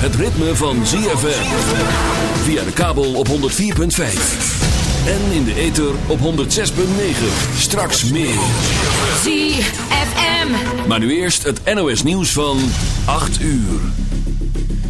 het ritme van ZFM. Via de kabel op 104.5. En in de ether op 106.9. Straks meer. ZFM. Maar nu eerst het NOS nieuws van 8 uur.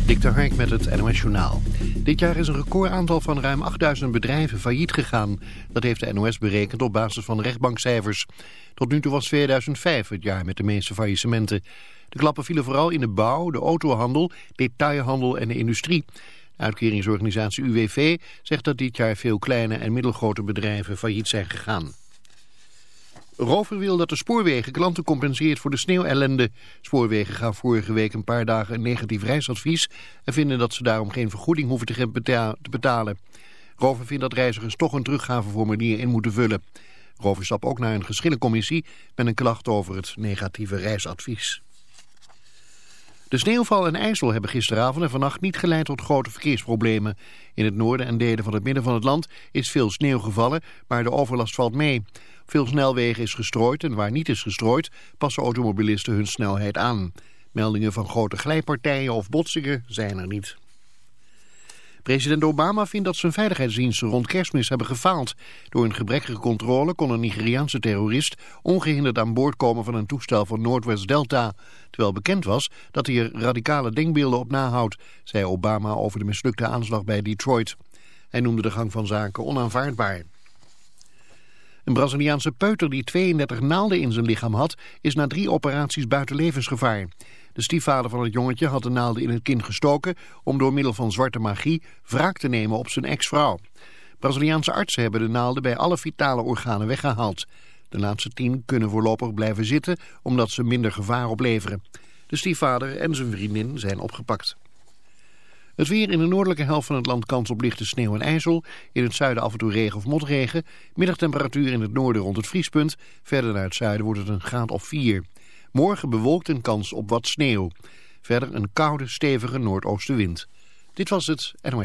Dik Hark met het NOS Journaal. Dit jaar is een recordaantal van ruim 8000 bedrijven failliet gegaan. Dat heeft de NOS berekend op basis van rechtbankcijfers. Tot nu toe was 2005 het jaar met de meeste faillissementen. De klappen vielen vooral in de bouw, de autohandel, detailhandel en de industrie. De uitkeringsorganisatie UWV zegt dat dit jaar veel kleine en middelgrote bedrijven failliet zijn gegaan. Rover wil dat de spoorwegen klanten compenseert voor de sneeuwellende. Spoorwegen gaan vorige week een paar dagen een negatief reisadvies... en vinden dat ze daarom geen vergoeding hoeven te betalen. Rover vindt dat reizigers toch een teruggaveformulier in moeten vullen. Rover stapt ook naar een geschillencommissie met een klacht over het negatieve reisadvies. De sneeuwval en IJssel hebben gisteravond en vannacht niet geleid tot grote verkeersproblemen. In het noorden en delen van het midden van het land is veel sneeuw gevallen, maar de overlast valt mee. Veel snelwegen is gestrooid en waar niet is gestrooid passen automobilisten hun snelheid aan. Meldingen van grote glijpartijen of botsingen zijn er niet. President Obama vindt dat zijn veiligheidsdiensten rond kerstmis hebben gefaald. Door een gebrekkige controle kon een Nigeriaanse terrorist ongehinderd aan boord komen van een toestel van Northwest Delta. Terwijl bekend was dat hij er radicale denkbeelden op nahoudt, zei Obama over de mislukte aanslag bij Detroit. Hij noemde de gang van zaken onaanvaardbaar. Een Braziliaanse peuter die 32 naalden in zijn lichaam had, is na drie operaties buiten levensgevaar. De stiefvader van het jongetje had de naalden in het kind gestoken om door middel van zwarte magie wraak te nemen op zijn ex-vrouw. Braziliaanse artsen hebben de naalden bij alle vitale organen weggehaald. De laatste tien kunnen voorlopig blijven zitten omdat ze minder gevaar opleveren. De stiefvader en zijn vriendin zijn opgepakt. Het weer in de noordelijke helft van het land kans op lichte sneeuw en ijzel. In het zuiden af en toe regen of motregen. Middagtemperatuur in het noorden rond het vriespunt. Verder naar het zuiden wordt het een graad of 4. Morgen bewolkt en kans op wat sneeuw. Verder een koude, stevige noordoostenwind. Dit was het NOS.